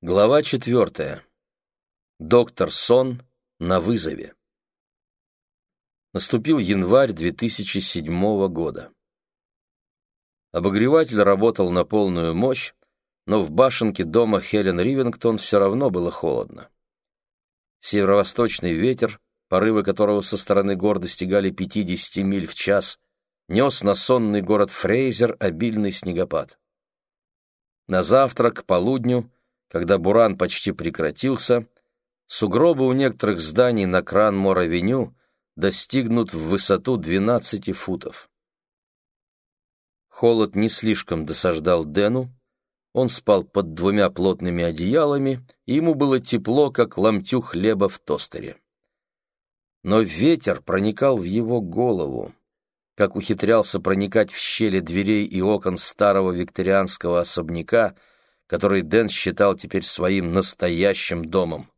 Глава четвертая. Доктор Сон на вызове. Наступил январь 2007 года. Обогреватель работал на полную мощь, но в башенке дома Хелен Ривингтон все равно было холодно. Северо-восточный ветер, порывы которого со стороны гор достигали 50 миль в час, нес на сонный город Фрейзер обильный снегопад. На завтрак, к полудню, когда буран почти прекратился, сугробы у некоторых зданий на Кран-Мор-авеню достигнут в высоту 12 футов. Холод не слишком досаждал Дэну, он спал под двумя плотными одеялами, и ему было тепло, как ломтю хлеба в тостере. Но ветер проникал в его голову, как ухитрялся проникать в щели дверей и окон старого викторианского особняка, который Дэн считал теперь своим настоящим домом.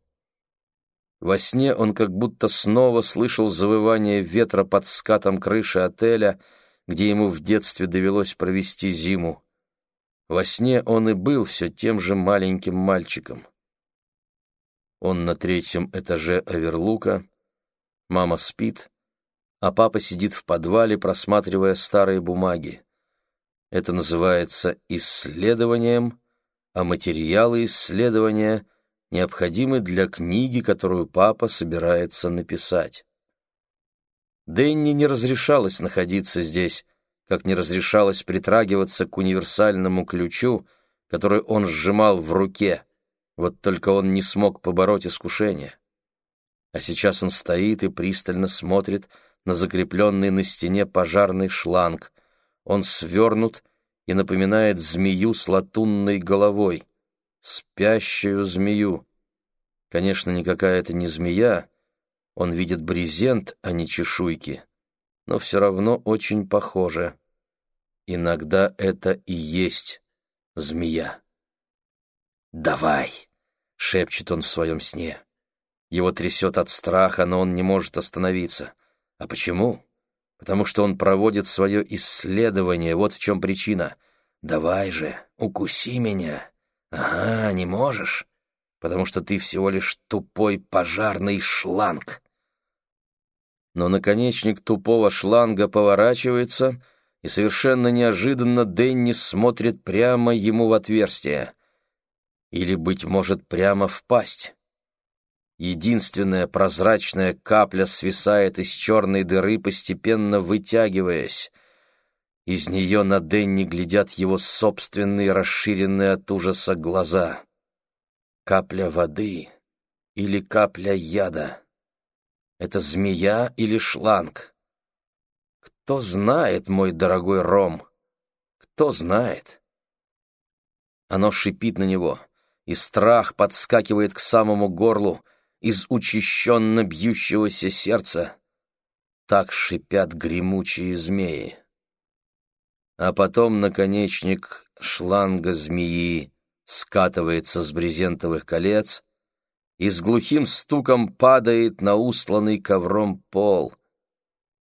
Во сне он как будто снова слышал завывание ветра под скатом крыши отеля, где ему в детстве довелось провести зиму. Во сне он и был все тем же маленьким мальчиком. Он на третьем этаже Аверлука, мама спит, а папа сидит в подвале, просматривая старые бумаги. Это называется исследованием а материалы исследования необходимы для книги, которую папа собирается написать. Дэнни не разрешалось находиться здесь, как не разрешалось притрагиваться к универсальному ключу, который он сжимал в руке, вот только он не смог побороть искушение. А сейчас он стоит и пристально смотрит на закрепленный на стене пожарный шланг. Он свернут и напоминает змею с латунной головой. Спящую змею. Конечно, никакая это не змея, он видит брезент, а не чешуйки, но все равно очень похоже. Иногда это и есть змея. «Давай!» — шепчет он в своем сне. Его трясет от страха, но он не может остановиться. А почему? Потому что он проводит свое исследование, вот в чем причина. Давай же, укуси меня. Ага, не можешь, потому что ты всего лишь тупой пожарный шланг. Но наконечник тупого шланга поворачивается, и совершенно неожиданно Денни смотрит прямо ему в отверстие. Или, быть может, прямо в пасть. Единственная прозрачная капля свисает из черной дыры, постепенно вытягиваясь. Из нее на Денни глядят его собственные расширенные от ужаса глаза. Капля воды или капля яда? Это змея или шланг? Кто знает, мой дорогой Ром? Кто знает? Оно шипит на него, и страх подскакивает к самому горлу, из учащенно бьющегося сердца. Так шипят гремучие змеи. А потом наконечник шланга змеи скатывается с брезентовых колец и с глухим стуком падает на устланный ковром пол.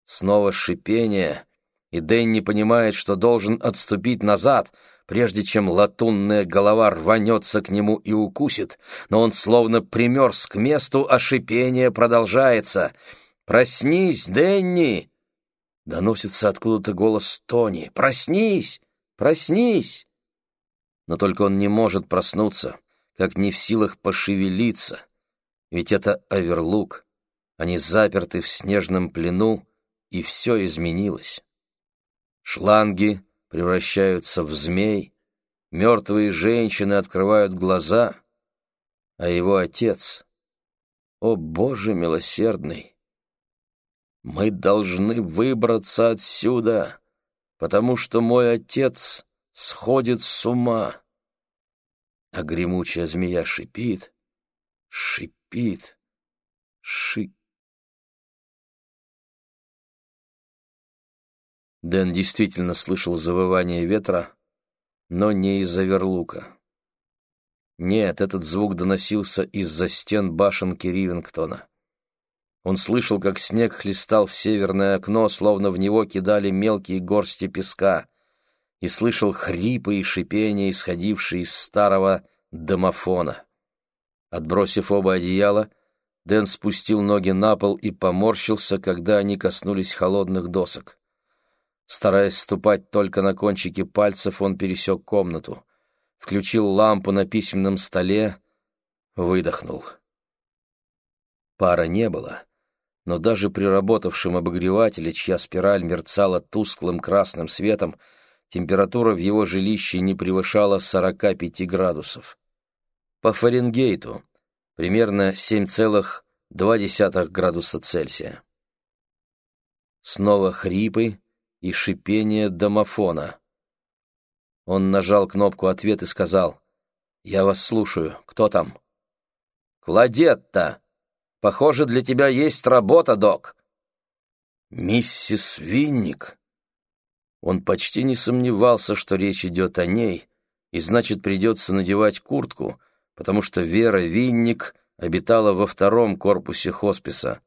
Снова шипение, и Дэнни понимает, что должен отступить назад — прежде чем латунная голова рванется к нему и укусит, но он словно примерз к месту, а шипение продолжается. «Проснись, Дэнни!» Доносится откуда-то голос Тони. «Проснись! Проснись!» Но только он не может проснуться, как не в силах пошевелиться. Ведь это оверлук. Они заперты в снежном плену, и все изменилось. Шланги превращаются в змей, мертвые женщины открывают глаза, а его отец, о Боже милосердный, мы должны выбраться отсюда, потому что мой отец сходит с ума. А гремучая змея шипит, шипит, шипит. Дэн действительно слышал завывание ветра, но не из-за верлука. Нет, этот звук доносился из-за стен башенки Ривингтона. Он слышал, как снег хлестал в северное окно, словно в него кидали мелкие горсти песка, и слышал хрипы и шипения, исходившие из старого домофона. Отбросив оба одеяла, Дэн спустил ноги на пол и поморщился, когда они коснулись холодных досок. Стараясь ступать только на кончики пальцев, он пересек комнату, включил лампу на письменном столе, выдохнул. Пара не было, но даже при работавшем обогревателе, чья спираль мерцала тусклым красным светом, температура в его жилище не превышала 45 градусов. По Фаренгейту примерно 7,2 градуса Цельсия. Снова хрипы и шипение домофона. Он нажал кнопку «Ответ» и сказал, «Я вас слушаю. Кто там?» «Кладетта! Похоже, для тебя есть работа, док!» «Миссис Винник!» Он почти не сомневался, что речь идет о ней, и значит, придется надевать куртку, потому что Вера Винник обитала во втором корпусе хосписа,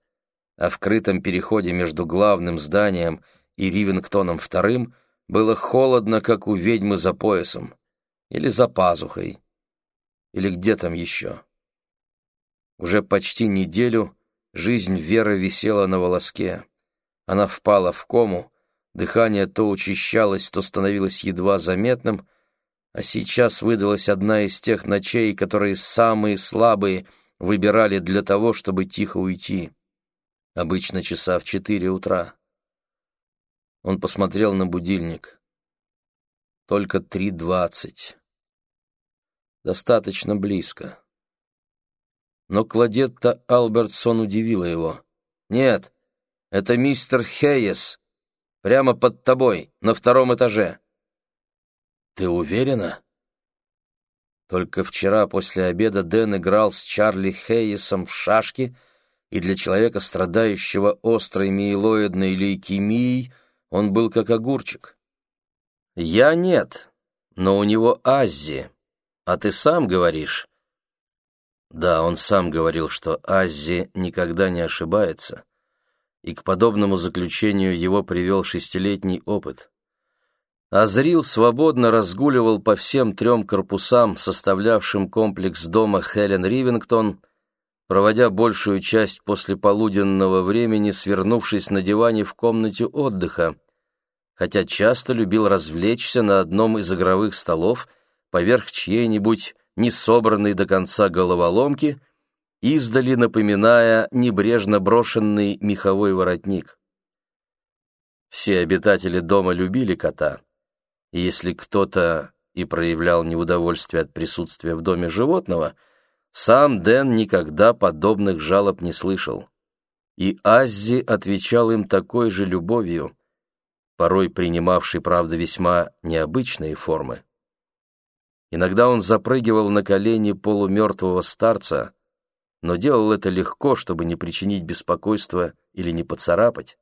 а в крытом переходе между главным зданием и Ривингтоном вторым было холодно, как у ведьмы за поясом, или за пазухой, или где там еще. Уже почти неделю жизнь Веры висела на волоске. Она впала в кому, дыхание то учащалось, то становилось едва заметным, а сейчас выдалась одна из тех ночей, которые самые слабые выбирали для того, чтобы тихо уйти. Обычно часа в четыре утра. Он посмотрел на будильник. Только три двадцать. Достаточно близко. Но Кладетта Албертсон удивила его. «Нет, это мистер Хейес. Прямо под тобой, на втором этаже». «Ты уверена?» Только вчера после обеда Дэн играл с Чарли Хейесом в шашки, и для человека, страдающего острой миелоидной лейкемией, он был как огурчик. «Я нет, но у него Аззи. А ты сам говоришь?» Да, он сам говорил, что Аззи никогда не ошибается, и к подобному заключению его привел шестилетний опыт. Азрил свободно разгуливал по всем трем корпусам, составлявшим комплекс дома Хелен Ривингтон, проводя большую часть послеполуденного времени, свернувшись на диване в комнате отдыха, хотя часто любил развлечься на одном из игровых столов поверх чьей-нибудь несобранной до конца головоломки, издали напоминая небрежно брошенный меховой воротник. Все обитатели дома любили кота, и если кто-то и проявлял неудовольствие от присутствия в доме животного, сам Дэн никогда подобных жалоб не слышал. И Аззи отвечал им такой же любовью, порой принимавшей, правда, весьма необычные формы. Иногда он запрыгивал на колени полумертвого старца, но делал это легко, чтобы не причинить беспокойства или не поцарапать.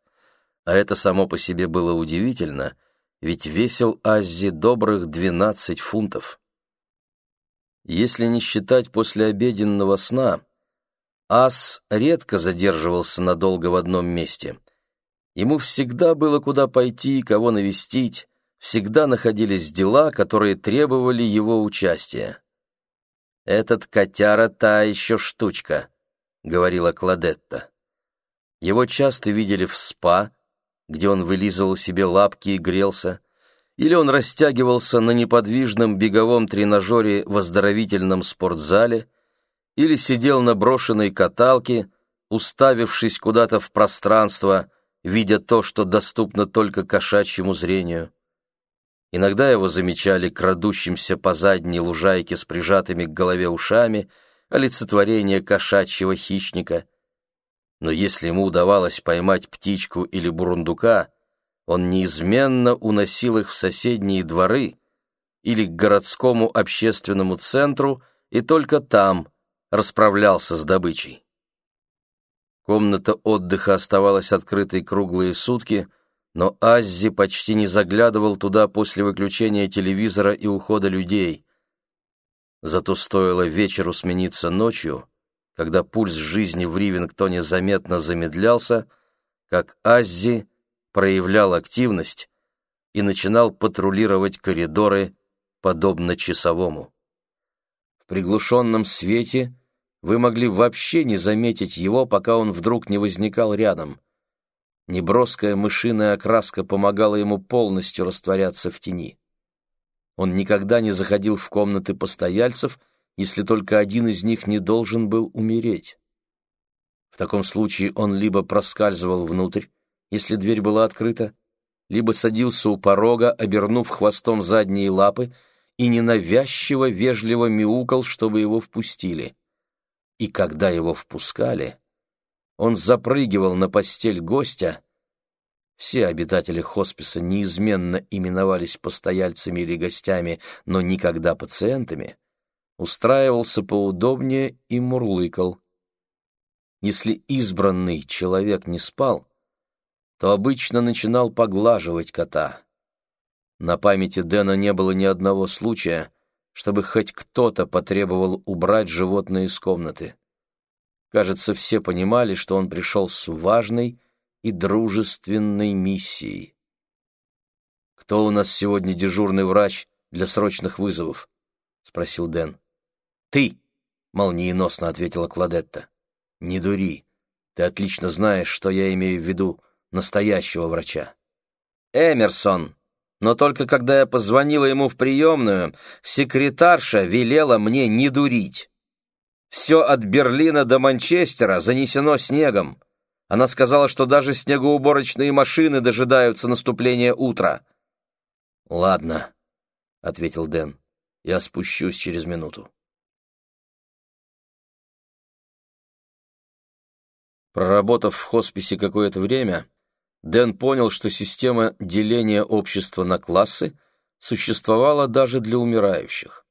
А это само по себе было удивительно, ведь весил Аззи добрых двенадцать фунтов. Если не считать послеобеденного сна, Ас редко задерживался надолго в одном месте — Ему всегда было куда пойти, кого навестить, всегда находились дела, которые требовали его участия. «Этот котяра та еще штучка», — говорила Кладетта. Его часто видели в спа, где он вылизывал себе лапки и грелся, или он растягивался на неподвижном беговом тренажере в оздоровительном спортзале, или сидел на брошенной каталке, уставившись куда-то в пространство — видя то, что доступно только кошачьему зрению. Иногда его замечали крадущимся по задней лужайке с прижатыми к голове ушами, олицетворение кошачьего хищника. Но если ему удавалось поймать птичку или бурундука, он неизменно уносил их в соседние дворы или к городскому общественному центру и только там расправлялся с добычей. Комната отдыха оставалась открытой круглые сутки, но Аззи почти не заглядывал туда после выключения телевизора и ухода людей. Зато стоило вечеру смениться ночью, когда пульс жизни в Ривингтоне заметно замедлялся, как Аззи проявлял активность и начинал патрулировать коридоры, подобно часовому. В приглушенном свете вы могли вообще не заметить его, пока он вдруг не возникал рядом. Неброская мышиная окраска помогала ему полностью растворяться в тени. Он никогда не заходил в комнаты постояльцев, если только один из них не должен был умереть. В таком случае он либо проскальзывал внутрь, если дверь была открыта, либо садился у порога, обернув хвостом задние лапы, и ненавязчиво вежливо мяукал, чтобы его впустили. И когда его впускали, он запрыгивал на постель гостя. Все обитатели хосписа неизменно именовались постояльцами или гостями, но никогда пациентами, устраивался поудобнее и мурлыкал. Если избранный человек не спал, то обычно начинал поглаживать кота. На памяти Дэна не было ни одного случая, чтобы хоть кто-то потребовал убрать животное из комнаты. Кажется, все понимали, что он пришел с важной и дружественной миссией. «Кто у нас сегодня дежурный врач для срочных вызовов?» — спросил Дэн. «Ты!» — молниеносно ответила Кладетта. «Не дури. Ты отлично знаешь, что я имею в виду настоящего врача». «Эмерсон!» Но только когда я позвонила ему в приемную, секретарша велела мне не дурить. Все от Берлина до Манчестера занесено снегом. Она сказала, что даже снегоуборочные машины дожидаются наступления утра. «Ладно», — ответил Дэн, — «я спущусь через минуту». Проработав в хосписе какое-то время, Дэн понял, что система деления общества на классы существовала даже для умирающих.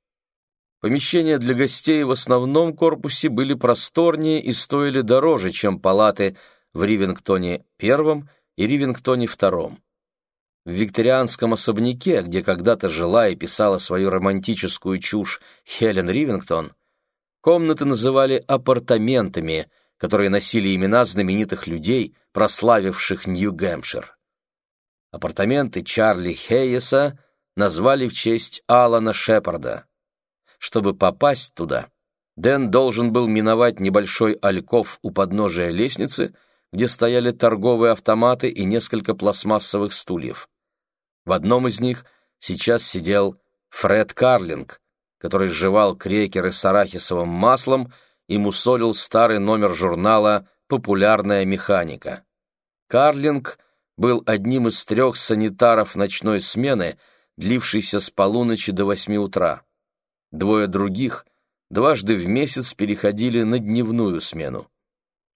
Помещения для гостей в основном корпусе были просторнее и стоили дороже, чем палаты в Ривингтоне I и Ривингтоне II. В викторианском особняке, где когда-то жила и писала свою романтическую чушь Хелен Ривингтон, комнаты называли апартаментами – которые носили имена знаменитых людей, прославивших Нью-Гэмпшир. Апартаменты Чарли Хейеса назвали в честь Алана Шепарда. Чтобы попасть туда, Дэн должен был миновать небольшой альков у подножия лестницы, где стояли торговые автоматы и несколько пластмассовых стульев. В одном из них сейчас сидел Фред Карлинг, который жевал крекеры с арахисовым маслом и мусолил старый номер журнала «Популярная механика». Карлинг был одним из трех санитаров ночной смены, длившейся с полуночи до восьми утра. Двое других дважды в месяц переходили на дневную смену.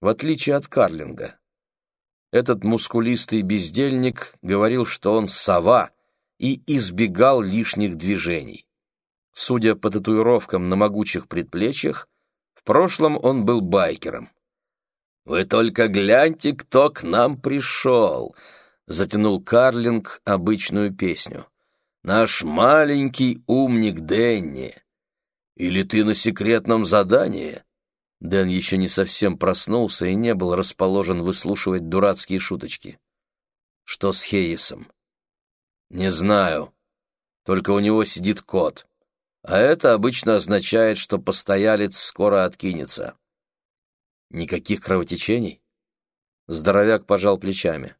В отличие от Карлинга. Этот мускулистый бездельник говорил, что он сова и избегал лишних движений. Судя по татуировкам на могучих предплечьях, в прошлом он был байкером. «Вы только гляньте, кто к нам пришел!» — затянул Карлинг обычную песню. «Наш маленький умник Дэнни! Или ты на секретном задании?» Дэн еще не совсем проснулся и не был расположен выслушивать дурацкие шуточки. «Что с Хейесом?» «Не знаю. Только у него сидит кот а это обычно означает, что постоялец скоро откинется. Никаких кровотечений? Здоровяк пожал плечами.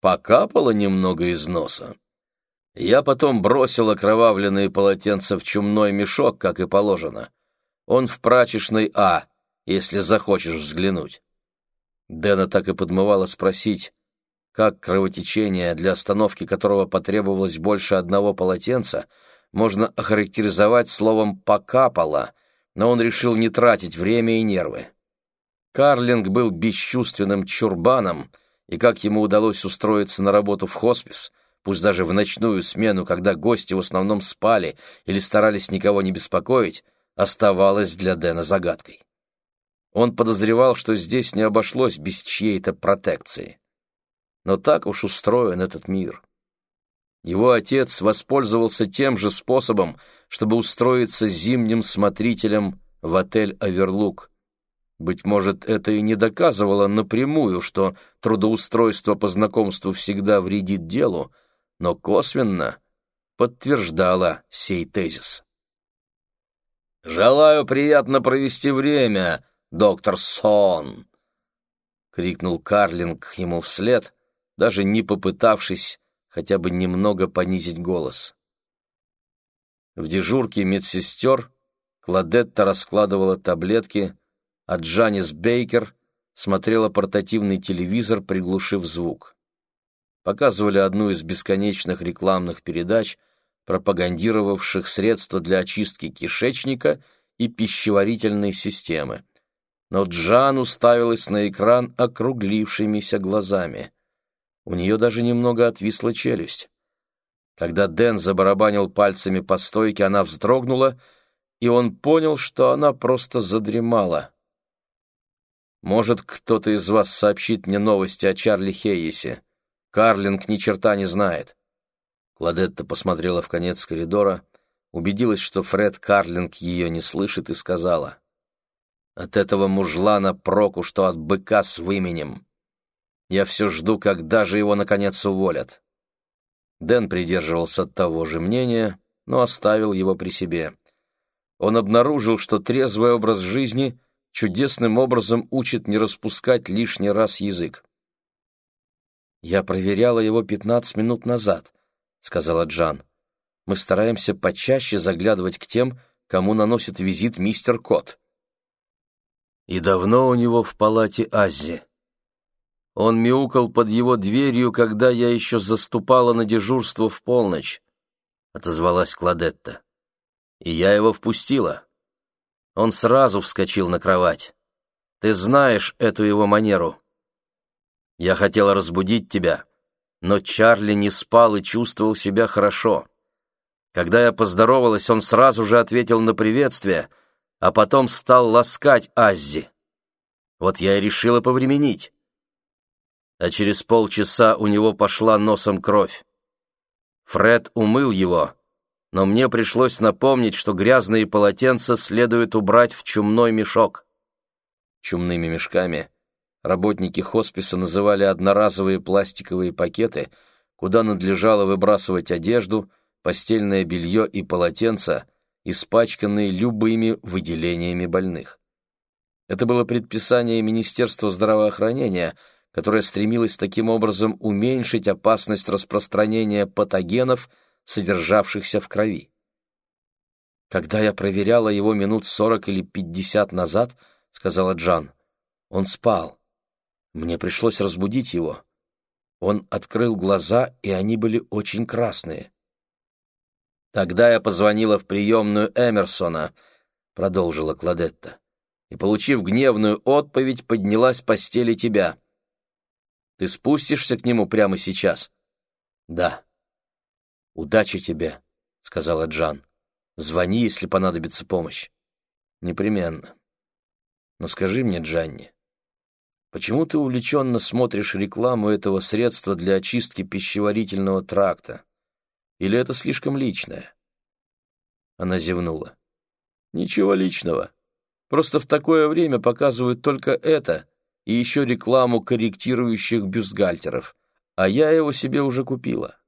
Покапало немного из носа. Я потом бросил окровавленные полотенца в чумной мешок, как и положено. Он в прачечной А, если захочешь взглянуть. Дэна так и подмывало спросить, как кровотечение, для остановки которого потребовалось больше одного полотенца — можно охарактеризовать словом «покапало», но он решил не тратить время и нервы. Карлинг был бесчувственным чурбаном, и как ему удалось устроиться на работу в хоспис, пусть даже в ночную смену, когда гости в основном спали или старались никого не беспокоить, оставалось для Дэна загадкой. Он подозревал, что здесь не обошлось без чьей-то протекции. Но так уж устроен этот мир. Его отец воспользовался тем же способом, чтобы устроиться зимним смотрителем в отель «Аверлук». Быть может, это и не доказывало напрямую, что трудоустройство по знакомству всегда вредит делу, но косвенно подтверждало сей тезис. «Желаю приятно провести время, доктор Сон!» — крикнул Карлинг ему вслед, даже не попытавшись хотя бы немного понизить голос. В дежурке медсестер Кладетта раскладывала таблетки, а Джанис Бейкер смотрела портативный телевизор, приглушив звук. Показывали одну из бесконечных рекламных передач, пропагандировавших средства для очистки кишечника и пищеварительной системы. Но Джан уставилась на экран округлившимися глазами. У нее даже немного отвисла челюсть. Когда Дэн забарабанил пальцами по стойке, она вздрогнула, и он понял, что она просто задремала. «Может, кто-то из вас сообщит мне новости о Чарли Хейесе? Карлинг ни черта не знает». Кладетта посмотрела в конец коридора, убедилась, что Фред Карлинг ее не слышит, и сказала. «От этого мужлана проку, что от быка с выменем. Я все жду, когда же его, наконец, уволят». Дэн придерживался того же мнения, но оставил его при себе. Он обнаружил, что трезвый образ жизни чудесным образом учит не распускать лишний раз язык. «Я проверяла его пятнадцать минут назад», — сказала Джан. «Мы стараемся почаще заглядывать к тем, кому наносит визит мистер Кот». «И давно у него в палате Аззи?» Он мяукал под его дверью, когда я еще заступала на дежурство в полночь, — отозвалась Кладетта. И я его впустила. Он сразу вскочил на кровать. Ты знаешь эту его манеру. Я хотела разбудить тебя, но Чарли не спал и чувствовал себя хорошо. Когда я поздоровалась, он сразу же ответил на приветствие, а потом стал ласкать Аззи. Вот я и решила повременить а через полчаса у него пошла носом кровь. Фред умыл его, но мне пришлось напомнить, что грязные полотенца следует убрать в чумной мешок. Чумными мешками работники хосписа называли одноразовые пластиковые пакеты, куда надлежало выбрасывать одежду, постельное белье и полотенца, испачканные любыми выделениями больных. Это было предписание Министерства здравоохранения — которая стремилась таким образом уменьшить опасность распространения патогенов, содержавшихся в крови. «Когда я проверяла его минут сорок или пятьдесят назад, — сказала Джан, — он спал. Мне пришлось разбудить его. Он открыл глаза, и они были очень красные. Тогда я позвонила в приемную Эмерсона, — продолжила Кладетта, — и, получив гневную отповедь, поднялась с постели тебя. Ты спустишься к нему прямо сейчас? Да. Удачи тебе, сказала Джан. Звони, если понадобится помощь. Непременно. Но скажи мне, Джанни, почему ты увлеченно смотришь рекламу этого средства для очистки пищеварительного тракта? Или это слишком личное? Она зевнула. Ничего личного. Просто в такое время показывают только это и еще рекламу корректирующих бюстгальтеров, а я его себе уже купила.